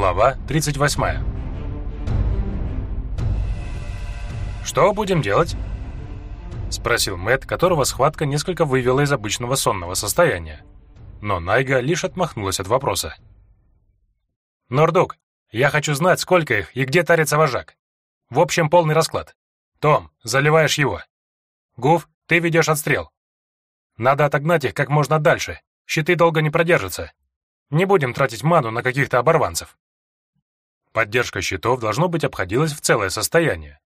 Глава 38. «Что будем делать?» — спросил Мэт, которого схватка несколько вывела из обычного сонного состояния. Но Найга лишь отмахнулась от вопроса. «Нордук, я хочу знать, сколько их и где тарится вожак. В общем, полный расклад. Том, заливаешь его. Гуф, ты ведешь отстрел. Надо отогнать их как можно дальше. Щиты долго не продержатся. Не будем тратить ману на каких-то оборванцев. Поддержка щитов должно быть обходилась в целое состояние.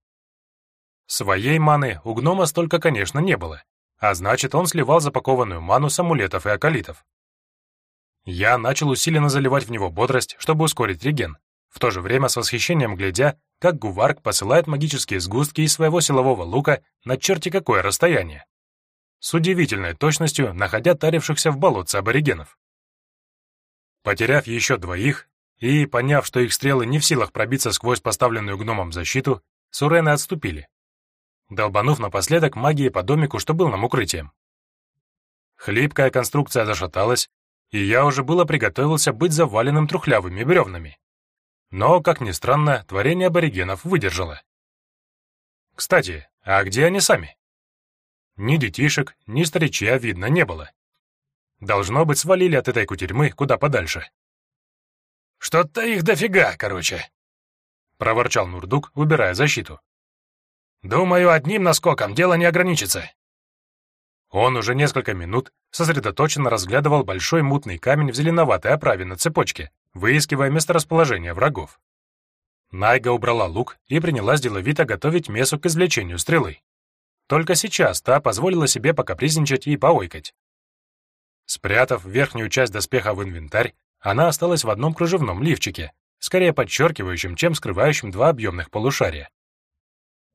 Своей маны у гнома столько, конечно, не было, а значит, он сливал запакованную ману с амулетов и околитов. Я начал усиленно заливать в него бодрость, чтобы ускорить реген, в то же время с восхищением глядя, как Гуварк посылает магические сгустки из своего силового лука на черти какое расстояние. С удивительной точностью находя тарившихся в болотце аборигенов. Потеряв еще двоих и поняв, что их стрелы не в силах пробиться сквозь поставленную гномом защиту, сурены отступили, долбанув напоследок магией по домику, что был нам укрытием. Хлипкая конструкция зашаталась, и я уже было приготовился быть заваленным трухлявыми бревнами. Но, как ни странно, творение аборигенов выдержало. Кстати, а где они сами? Ни детишек, ни старичья видно не было. Должно быть, свалили от этой кутерьмы куда подальше. «Что-то их дофига, короче», — проворчал Нурдук, убирая защиту. «Думаю, одним наскоком дело не ограничится». Он уже несколько минут сосредоточенно разглядывал большой мутный камень в зеленоватой оправе на цепочке, выискивая месторасположение врагов. Найга убрала лук и принялась деловито готовить месу к извлечению стрелы. Только сейчас та позволила себе покапризничать и поойкать. Спрятав верхнюю часть доспеха в инвентарь, она осталась в одном кружевном лифчике, скорее подчеркивающем, чем скрывающем два объемных полушария.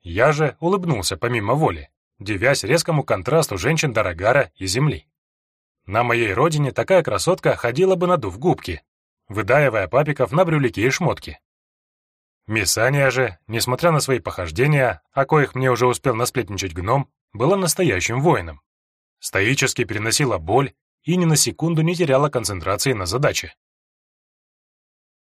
Я же улыбнулся помимо воли, девясь резкому контрасту женщин Дорогара и Земли. На моей родине такая красотка ходила бы надув губки, выдаивая папиков на брюлики и шмотки. Мисания же, несмотря на свои похождения, о коих мне уже успел насплетничать гном, была настоящим воином. Стоически переносила боль и ни на секунду не теряла концентрации на задаче.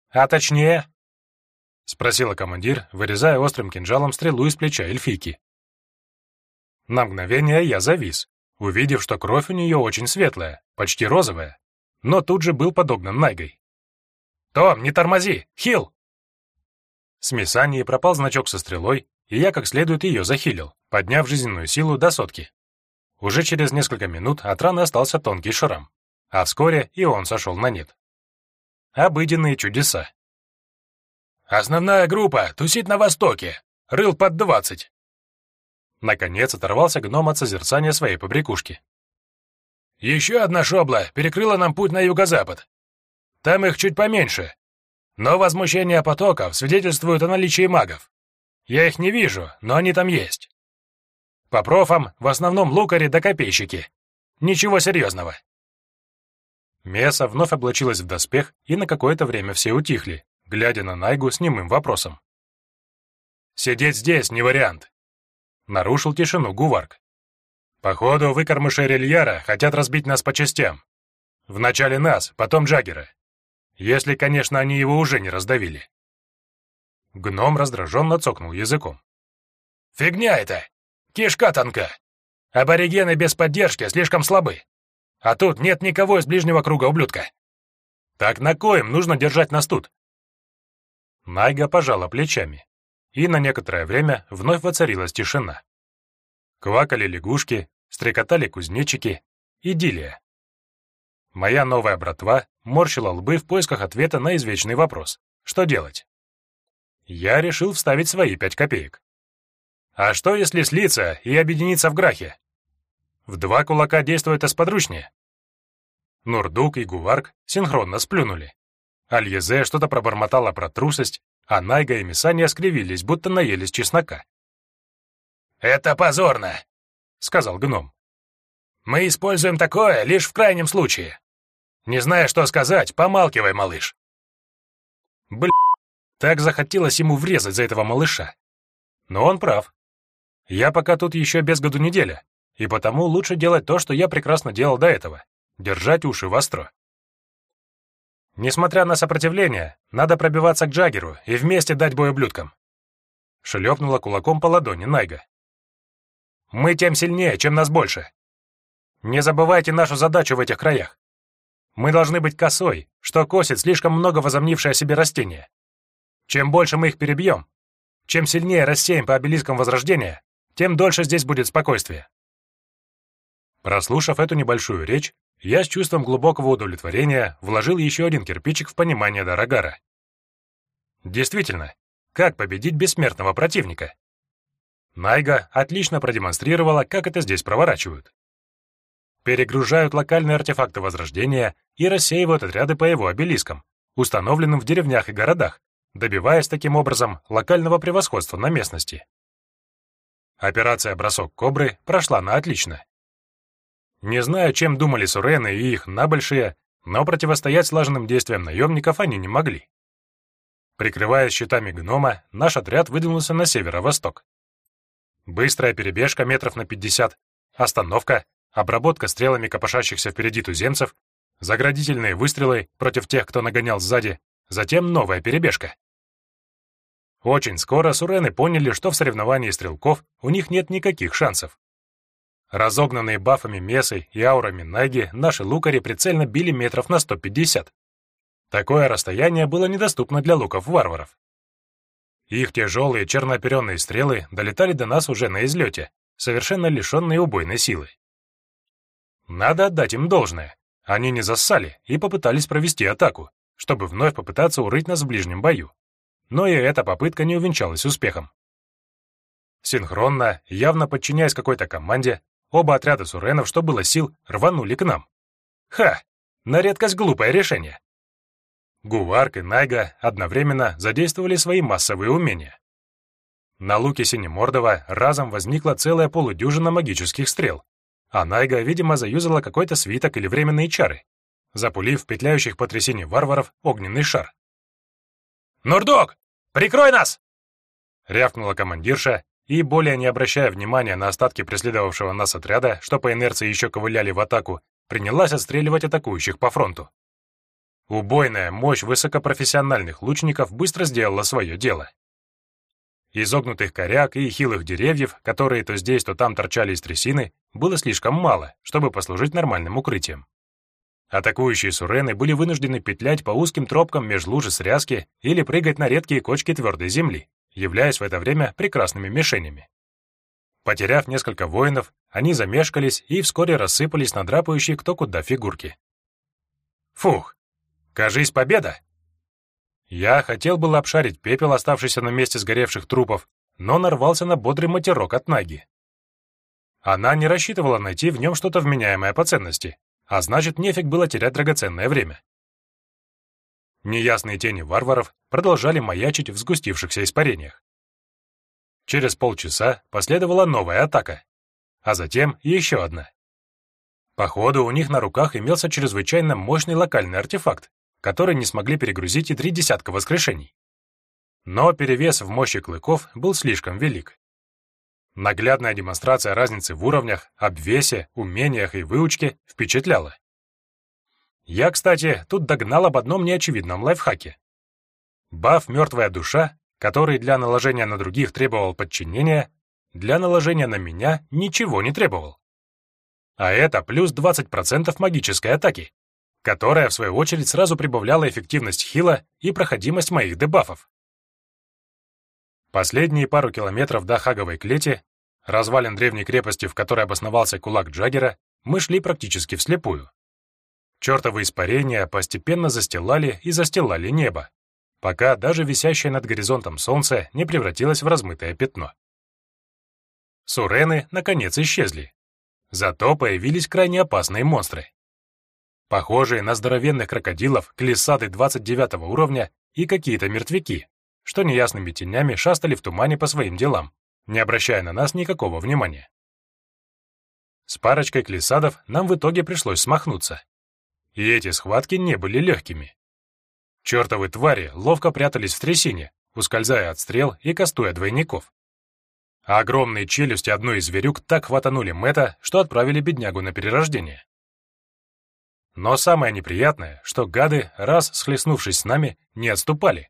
«А точнее?» — спросила командир, вырезая острым кинжалом стрелу из плеча эльфийки. На мгновение я завис, увидев, что кровь у нее очень светлая, почти розовая, но тут же был подогнан Найгой. «Том, не тормози! Хил!» С Мисании пропал значок со стрелой, и я как следует ее захилил, подняв жизненную силу до сотки. Уже через несколько минут от раны остался тонкий шрам, а вскоре и он сошел на нет. Обыденные чудеса. «Основная группа тусит на востоке, рыл под двадцать». Наконец оторвался гном от созерцания своей побрякушки. «Еще одна шобла перекрыла нам путь на юго-запад. Там их чуть поменьше, но возмущение потоков свидетельствует о наличии магов. Я их не вижу, но они там есть. По профам в основном лукари да копейщики. Ничего серьезного. Меса вновь облачилась в доспех, и на какое-то время все утихли, глядя на Найгу с немым вопросом. «Сидеть здесь не вариант», — нарушил тишину Гуварк. «Походу, выкормыши Рельяра хотят разбить нас по частям. Вначале нас, потом Джаггера. Если, конечно, они его уже не раздавили». Гном раздраженно цокнул языком. «Фигня это! Кишка тонка. Аборигены без поддержки слишком слабы. А тут нет никого из ближнего круга ублюдка. Так на коем нужно держать нас тут? Найга пожала плечами, и на некоторое время вновь воцарилась тишина. Квакали лягушки, стрекотали кузнечики, идиллия. Моя новая братва морщила лбы в поисках ответа на извечный вопрос. Что делать? Я решил вставить свои пять копеек. А что, если слиться и объединиться в Грахе? В два кулака действует сподручнее. Нурдук и Гуварк синхронно сплюнули. Альезе что-то пробормотала про трусость, а Найга и Мисания скривились, будто наелись чеснока. «Это позорно», — сказал гном. «Мы используем такое лишь в крайнем случае. Не зная, что сказать, помалкивай, малыш». Бля, так захотелось ему врезать за этого малыша. Но он прав. Я пока тут еще без году неделя, и потому лучше делать то, что я прекрасно делал до этого — держать уши востро. Несмотря на сопротивление, надо пробиваться к Джаггеру и вместе дать бой ублюдкам. Шлепнула кулаком по ладони Найга. Мы тем сильнее, чем нас больше. Не забывайте нашу задачу в этих краях. Мы должны быть косой, что косит слишком много возомнившее о себе растение. Чем больше мы их перебьем, чем сильнее рассеем по обелискам Возрождения, тем дольше здесь будет спокойствие. Прослушав эту небольшую речь, я с чувством глубокого удовлетворения вложил еще один кирпичик в понимание Дарагара. Действительно, как победить бессмертного противника? Найга отлично продемонстрировала, как это здесь проворачивают. Перегружают локальные артефакты Возрождения и рассеивают отряды по его обелискам, установленным в деревнях и городах, добиваясь таким образом локального превосходства на местности. Операция «Бросок Кобры» прошла на отлично. Не знаю, чем думали Сурены и их набольшие, но противостоять слаженным действиям наемников они не могли. Прикрываясь щитами гнома, наш отряд выдвинулся на северо-восток. Быстрая перебежка метров на 50, остановка, обработка стрелами копошащихся впереди туземцев, заградительные выстрелы против тех, кто нагонял сзади, затем новая перебежка. Очень скоро сурены поняли, что в соревновании стрелков у них нет никаких шансов. Разогнанные бафами Месы и аурами Наги, наши лукари прицельно били метров на 150. Такое расстояние было недоступно для луков варваров. Их тяжелые чернооперенные стрелы долетали до нас уже на излете, совершенно лишенные убойной силы. Надо отдать им должное. Они не зассали и попытались провести атаку, чтобы вновь попытаться урыть нас в ближнем бою. Но и эта попытка не увенчалась успехом. Синхронно, явно подчиняясь какой-то команде, оба отряда суренов, что было сил, рванули к нам. Ха! На редкость глупое решение. Гуварк и Найга одновременно задействовали свои массовые умения. На луке Синемордова разом возникла целая полудюжина магических стрел, а Найга, видимо, заюзала какой-то свиток или временные чары, запулив петляющих по трясине варваров огненный шар. «Нурдок, прикрой нас!» рявкнула командирша, и, более не обращая внимания на остатки преследовавшего нас отряда, что по инерции еще ковыляли в атаку, принялась отстреливать атакующих по фронту. Убойная мощь высокопрофессиональных лучников быстро сделала свое дело. Изогнутых коряк и хилых деревьев, которые то здесь, то там торчали из трясины, было слишком мало, чтобы послужить нормальным укрытием. Атакующие сурены были вынуждены петлять по узким тропкам меж лужи срязки или прыгать на редкие кочки твердой земли, являясь в это время прекрасными мишенями. Потеряв несколько воинов, они замешкались и вскоре рассыпались на драпающие кто куда фигурки. Фух, Кажись, победа!» Я хотел было обшарить пепел, оставшийся на месте сгоревших трупов, но нарвался на бодрый матерок от Наги. Она не рассчитывала найти в нем что-то вменяемое по ценности, а значит, нефиг было терять драгоценное время. Неясные тени варваров продолжали маячить в сгустившихся испарениях. Через полчаса последовала новая атака, а затем еще одна. Походу, у них на руках имелся чрезвычайно мощный локальный артефакт, которые не смогли перегрузить и три десятка воскрешений. Но перевес в мощи клыков был слишком велик. Наглядная демонстрация разницы в уровнях, обвесе, умениях и выучке впечатляла. Я, кстати, тут догнал об одном неочевидном лайфхаке. Баф «Мертвая душа», который для наложения на других требовал подчинения, для наложения на меня ничего не требовал. А это плюс 20% магической атаки которая, в свою очередь, сразу прибавляла эффективность хила и проходимость моих дебафов. Последние пару километров до Хаговой клети, развалин древней крепости, в которой обосновался кулак Джаггера, мы шли практически вслепую. Чертовы испарения постепенно застилали и застилали небо, пока даже висящее над горизонтом солнце не превратилось в размытое пятно. Сурены, наконец, исчезли. Зато появились крайне опасные монстры похожие на здоровенных крокодилов, клиссады 29 уровня и какие-то мертвяки, что неясными тенями шастали в тумане по своим делам, не обращая на нас никакого внимания. С парочкой клиссадов нам в итоге пришлось смахнуться. И эти схватки не были легкими. Чертовы твари ловко прятались в трясине, ускользая от стрел и кастуя двойников. А огромные челюсти одной из зверюк так хватанули Мэтта, что отправили беднягу на перерождение. Но самое неприятное, что гады, раз схлестнувшись с нами, не отступали,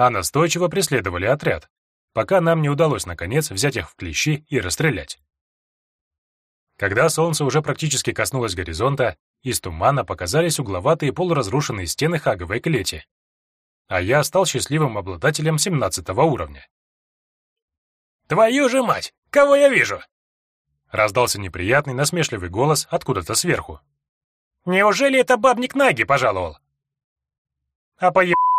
а настойчиво преследовали отряд, пока нам не удалось, наконец, взять их в клещи и расстрелять. Когда солнце уже практически коснулось горизонта, из тумана показались угловатые полуразрушенные стены хаговой клети. А я стал счастливым обладателем 17 уровня. «Твою же мать! Кого я вижу?» Раздался неприятный, насмешливый голос откуда-то сверху. «Неужели это бабник Наги пожаловал?» «А поеб...»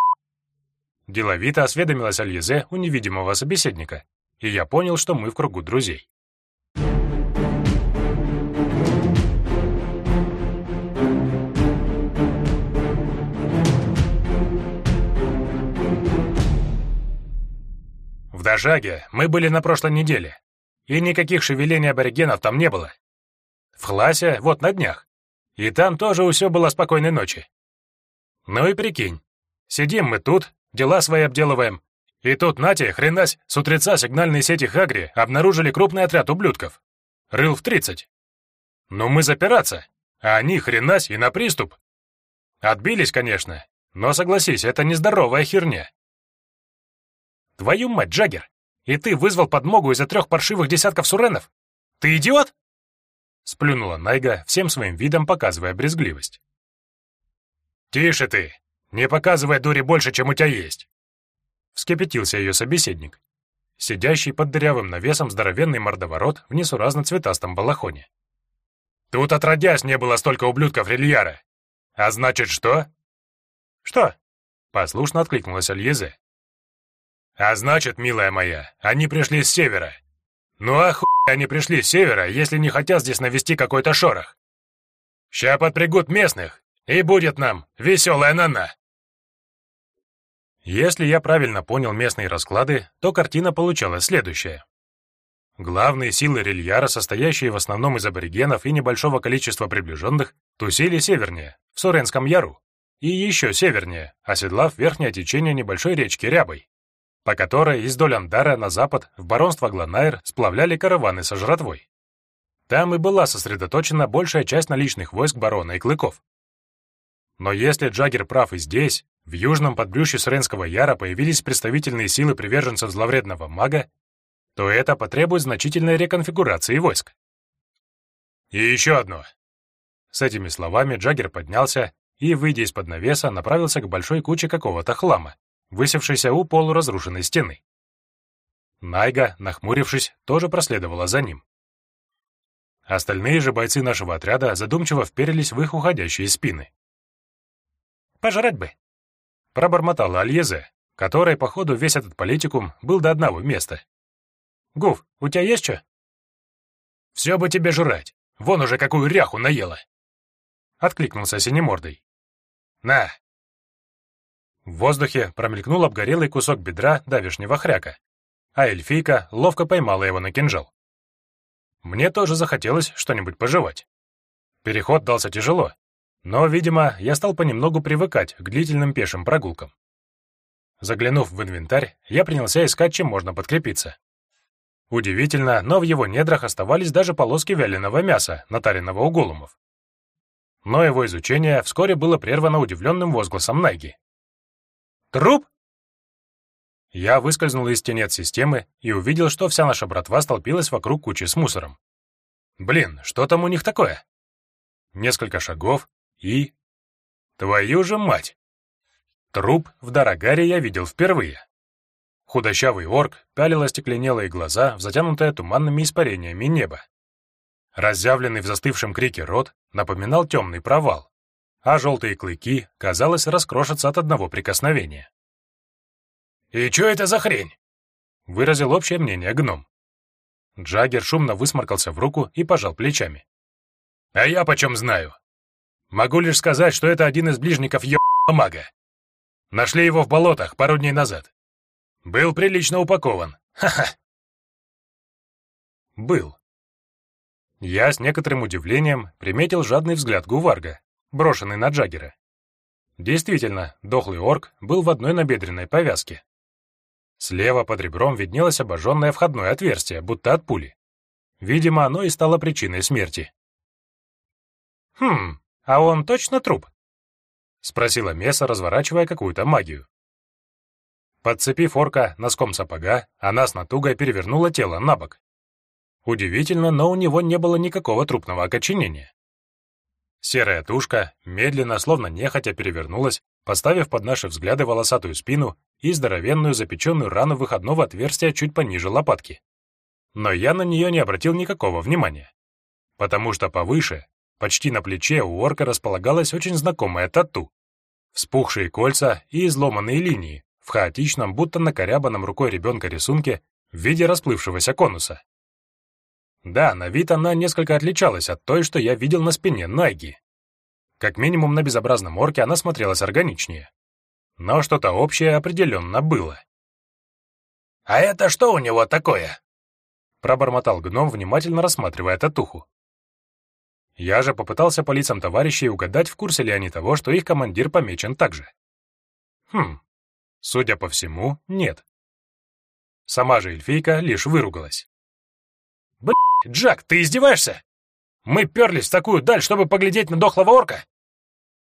Деловито осведомилась Альезе у невидимого собеседника, и я понял, что мы в кругу друзей. В Дажаге мы были на прошлой неделе, и никаких шевелений аборигенов там не было. В Хласе вот на днях, и там тоже все было спокойной ночи. Ну и прикинь, сидим мы тут, дела свои обделываем, и тут, нате, хренась, с утреца сигнальные сети Хагри обнаружили крупный отряд ублюдков. Рыл в тридцать. Ну мы запираться, а они хренась и на приступ. Отбились, конечно, но согласись, это нездоровая херня. Твою мать, Джаггер! И ты вызвал подмогу из-за трех паршивых десятков суренов? Ты идиот?» Сплюнула Найга, всем своим видом показывая брезгливость. «Тише ты! Не показывай дури больше, чем у тебя есть!» Вскипятился ее собеседник, сидящий под дырявым навесом здоровенный мордоворот в несуразно цветастом балахоне. «Тут отродясь не было столько ублюдков Рильяра! А значит, что?» «Что?» — послушно откликнулась Альезе, а значит, милая моя, они пришли с севера. Ну а хуй они пришли с севера, если не хотят здесь навести какой-то шорох. Ща подпрягут местных, и будет нам веселая нана. Если я правильно понял местные расклады, то картина получалась следующая. Главные силы Рильяра, состоящие в основном из аборигенов и небольшого количества приближенных, тусили севернее, в Суренском Яру, и еще севернее, оседлав верхнее течение небольшой речки Рябой по которой из Доландара на запад в баронство Гланайр сплавляли караваны со жратвой. Там и была сосредоточена большая часть наличных войск барона и клыков. Но если Джаггер прав и здесь, в южном подбрюшье Сренского Яра появились представительные силы приверженцев зловредного мага, то это потребует значительной реконфигурации войск. И еще одно. С этими словами Джаггер поднялся и, выйдя из-под навеса, направился к большой куче какого-то хлама, высевшейся у полуразрушенной стены. Найга, нахмурившись, тоже проследовала за ним. Остальные же бойцы нашего отряда задумчиво вперились в их уходящие спины. «Пожрать бы!» — пробормотала Альезе, которой, походу, весь этот политикум был до одного места. «Гуф, у тебя есть что?» «Все бы тебе жрать! Вон уже какую ряху наела!» Откликнулся синемордой. «На, в воздухе промелькнул обгорелый кусок бедра давешнего хряка, а эльфийка ловко поймала его на кинжал. Мне тоже захотелось что-нибудь пожевать. Переход дался тяжело, но, видимо, я стал понемногу привыкать к длительным пешим прогулкам. Заглянув в инвентарь, я принялся искать, чем можно подкрепиться. Удивительно, но в его недрах оставались даже полоски вяленого мяса, натаренного у голумов. Но его изучение вскоре было прервано удивленным возгласом Найги. Труп?» Я выскользнул из тенет системы и увидел, что вся наша братва столпилась вокруг кучи с мусором. Блин, что там у них такое? Несколько шагов и... Твою же мать! Труп в Дорогаре я видел впервые. Худощавый орк пялил остекленелые глаза в затянутое туманными испарениями небо. Разъявленный в застывшем крике рот напоминал темный провал а желтые клыки, казалось, раскрошатся от одного прикосновения. «И что это за хрень?» — выразил общее мнение гном. Джаггер шумно высморкался в руку и пожал плечами. «А я почем знаю? Могу лишь сказать, что это один из ближников ебаного мага. Нашли его в болотах пару дней назад. Был прилично упакован. Ха-ха!» Был. Я с некоторым удивлением приметил жадный взгляд Гуварга, брошенный на Джаггера. Действительно, дохлый орк был в одной набедренной повязке. Слева под ребром виднелось обожженное входное отверстие, будто от пули. Видимо, оно и стало причиной смерти. «Хм, «А он точно труп?» — спросила Меса, разворачивая какую-то магию. Подцепив орка носком сапога, она с натугой перевернула тело на бок. Удивительно, но у него не было никакого трупного окоченения. Серая тушка медленно, словно нехотя, перевернулась, поставив под наши взгляды волосатую спину и здоровенную запеченную рану выходного отверстия чуть пониже лопатки. Но я на нее не обратил никакого внимания, потому что повыше, почти на плече у орка располагалась очень знакомая тату. Вспухшие кольца и изломанные линии в хаотичном, будто накорябанном рукой ребенка рисунке в виде расплывшегося конуса. Да, на вид она несколько отличалась от той, что я видел на спине Найги. Как минимум на безобразном орке она смотрелась органичнее. Но что-то общее определенно было. «А это что у него такое?» Пробормотал гном, внимательно рассматривая татуху. Я же попытался по лицам товарищей угадать, в курсе ли они того, что их командир помечен так же. Хм, судя по всему, нет. Сама же эльфийка лишь выругалась. Блять, Джак, ты издеваешься? Мы перлись в такую даль, чтобы поглядеть на дохлого орка?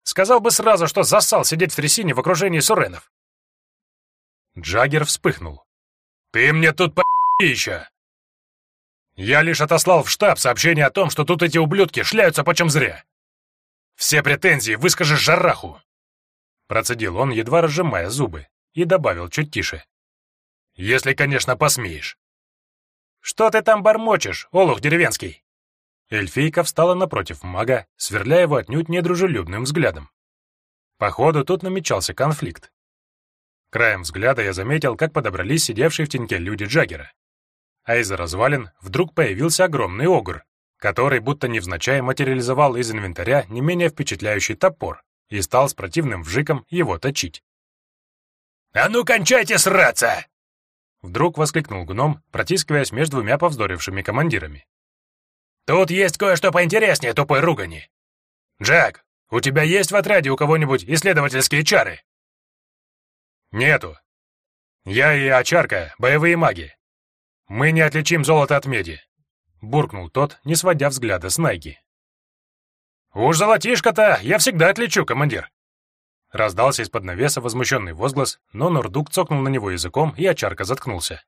Сказал бы сразу, что засал сидеть в трясине в окружении суренов. Джаггер вспыхнул. Ты мне тут по еще. Я лишь отослал в штаб сообщение о том, что тут эти ублюдки шляются почем зря. Все претензии выскажешь жараху. Процедил он, едва разжимая зубы, и добавил чуть тише. Если, конечно, посмеешь. «Что ты там бормочешь, олух деревенский?» Эльфийка встала напротив мага, сверляя его отнюдь недружелюбным взглядом. Походу, тут намечался конфликт. Краем взгляда я заметил, как подобрались сидевшие в теньке люди Джаггера. А из-за развалин вдруг появился огромный огр, который будто невзначай материализовал из инвентаря не менее впечатляющий топор и стал с противным вжиком его точить. «А ну, кончайте сраться!» Вдруг воскликнул гном, протискиваясь между двумя повздорившими командирами. «Тут есть кое-что поинтереснее тупой ругани. Джек, у тебя есть в отряде у кого-нибудь исследовательские чары?» «Нету. Я и Очарка — боевые маги. Мы не отличим золото от меди», — буркнул тот, не сводя взгляда с Найги. «Уж золотишко-то я всегда отличу, командир. Раздался из-под навеса возмущенный возглас, но Нурдук цокнул на него языком, и очарка заткнулся.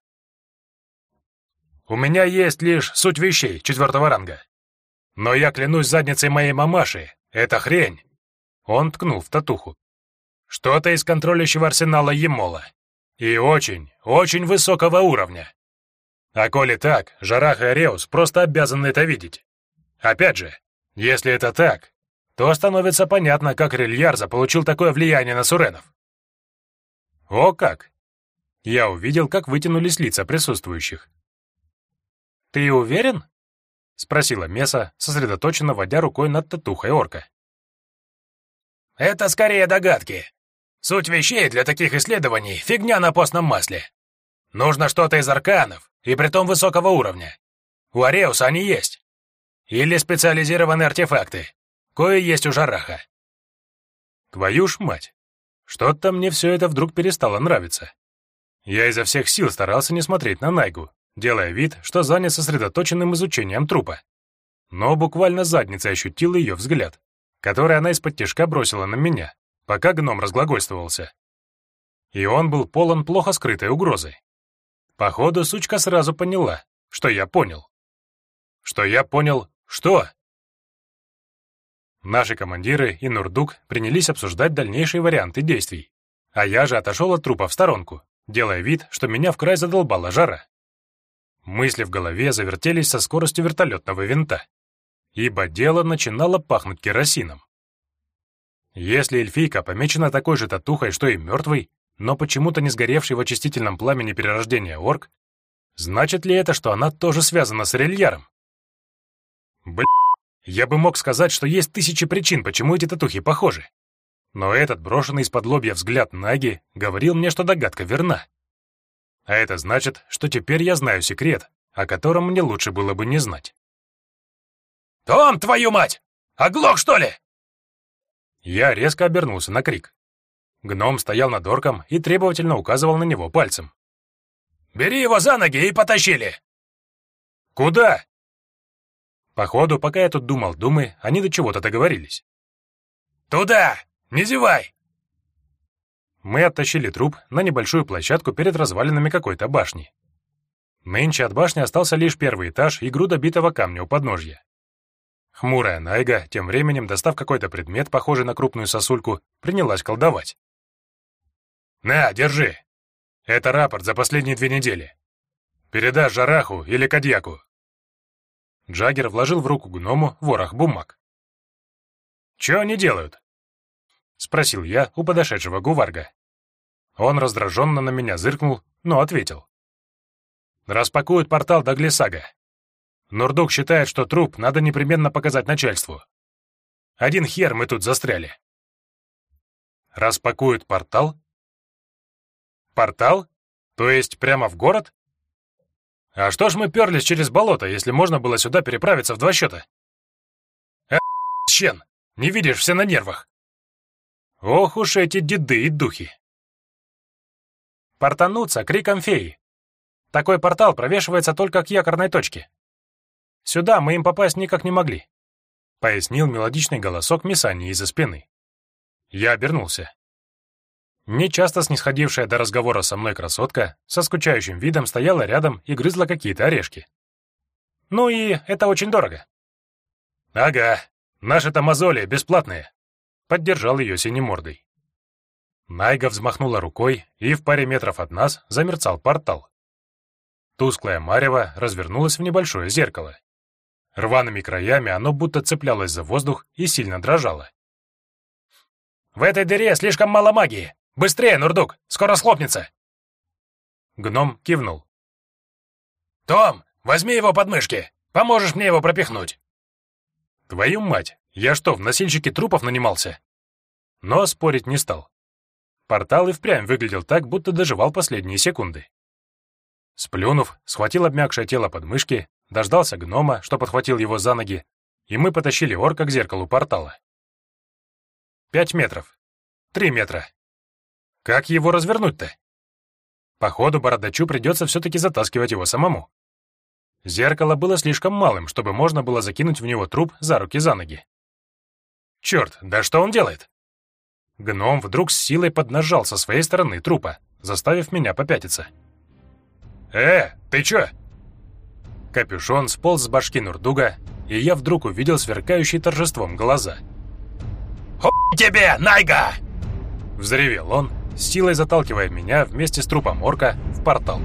«У меня есть лишь суть вещей четвертого ранга. Но я клянусь задницей моей мамаши, это хрень!» Он ткнул в татуху. «Что-то из контролящего арсенала Емола. И очень, очень высокого уровня. А коли так, Жарах и Ареус просто обязаны это видеть. Опять же, если это так, то становится понятно, как Рельяр заполучил такое влияние на Суренов. О как! Я увидел, как вытянулись лица присутствующих. «Ты уверен?» — спросила Меса, сосредоточенно водя рукой над татухой орка. «Это скорее догадки. Суть вещей для таких исследований — фигня на постном масле. Нужно что-то из арканов, и притом высокого уровня. У Ареуса они есть. Или специализированные артефакты, Кое есть у Жараха. Твою ж мать! Что-то мне все это вдруг перестало нравиться. Я изо всех сил старался не смотреть на Найгу, делая вид, что занят сосредоточенным изучением трупа. Но буквально задницей ощутил ее взгляд, который она из-под тяжка бросила на меня, пока гном разглагольствовался. И он был полон плохо скрытой угрозы. Походу, сучка сразу поняла, что я понял. Что я понял, что? Наши командиры и Нурдук принялись обсуждать дальнейшие варианты действий, а я же отошел от трупа в сторонку, делая вид, что меня в край задолбала жара. Мысли в голове завертелись со скоростью вертолетного винта, ибо дело начинало пахнуть керосином. Если эльфийка помечена такой же татухой, что и мертвый, но почему-то не сгоревший в очистительном пламени перерождения орк, значит ли это, что она тоже связана с рельяром? Блин, я бы мог сказать, что есть тысячи причин, почему эти татухи похожи. Но этот брошенный из-под лобья взгляд Наги говорил мне, что догадка верна. А это значит, что теперь я знаю секрет, о котором мне лучше было бы не знать. «Том, твою мать! Оглох, что ли?» Я резко обернулся на крик. Гном стоял над орком и требовательно указывал на него пальцем. «Бери его за ноги и потащили!» «Куда?» Походу, пока я тут думал думы, они до чего-то договорились. Туда! Не зевай!» Мы оттащили труп на небольшую площадку перед развалинами какой-то башни. Нынче от башни остался лишь первый этаж и груда битого камня у подножья. Хмурая Найга, тем временем, достав какой-то предмет, похожий на крупную сосульку, принялась колдовать. «На, держи! Это рапорт за последние две недели. Передашь Жараху или Кадьяку». Джаггер вложил в руку гному ворох бумаг. «Чего они делают?» — спросил я у подошедшего Гуварга. Он раздраженно на меня зыркнул, но ответил. «Распакуют портал до Глисага. Нурдук считает, что труп надо непременно показать начальству. Один хер мы тут застряли». «Распакуют портал?» «Портал? То есть прямо в город?» «А что ж мы перлись через болото, если можно было сюда переправиться в два счета?» «Э, щен, не видишь, все на нервах!» Ох уж эти деды и духи! Портануться криком феи. Такой портал провешивается только к якорной точке. Сюда мы им попасть никак не могли, — пояснил мелодичный голосок Мисани из-за спины. Я обернулся. Нечасто снисходившая до разговора со мной красотка со скучающим видом стояла рядом и грызла какие-то орешки. Ну и это очень дорого. Ага, наши-то мозоли бесплатные. Поддержал ее синемордой. Найга взмахнула рукой, и в паре метров от нас замерцал портал. Тусклое марево развернулось в небольшое зеркало. Рваными краями оно будто цеплялось за воздух и сильно дрожало. «В этой дыре слишком мало магии! Быстрее, Нурдук! Скоро схлопнется!» Гном кивнул. «Том, возьми его подмышки! Поможешь мне его пропихнуть!» «Твою мать! Я что, в носильщике трупов нанимался? Но спорить не стал. Портал и впрямь выглядел так, будто доживал последние секунды. Сплюнув, схватил обмякшее тело под мышки, дождался гнома, что подхватил его за ноги, и мы потащили орка к зеркалу портала. Пять метров. Три метра. Как его развернуть-то? Походу, бородачу придется все-таки затаскивать его самому. Зеркало было слишком малым, чтобы можно было закинуть в него труп за руки за ноги. Черт, да что он делает? Гном вдруг с силой поднажал со своей стороны трупа, заставив меня попятиться. «Э, ты чё?» Капюшон сполз с башки Нурдуга, и я вдруг увидел сверкающие торжеством глаза. «Ху тебе, Найга!» Взревел он, силой заталкивая меня вместе с трупом орка в портал.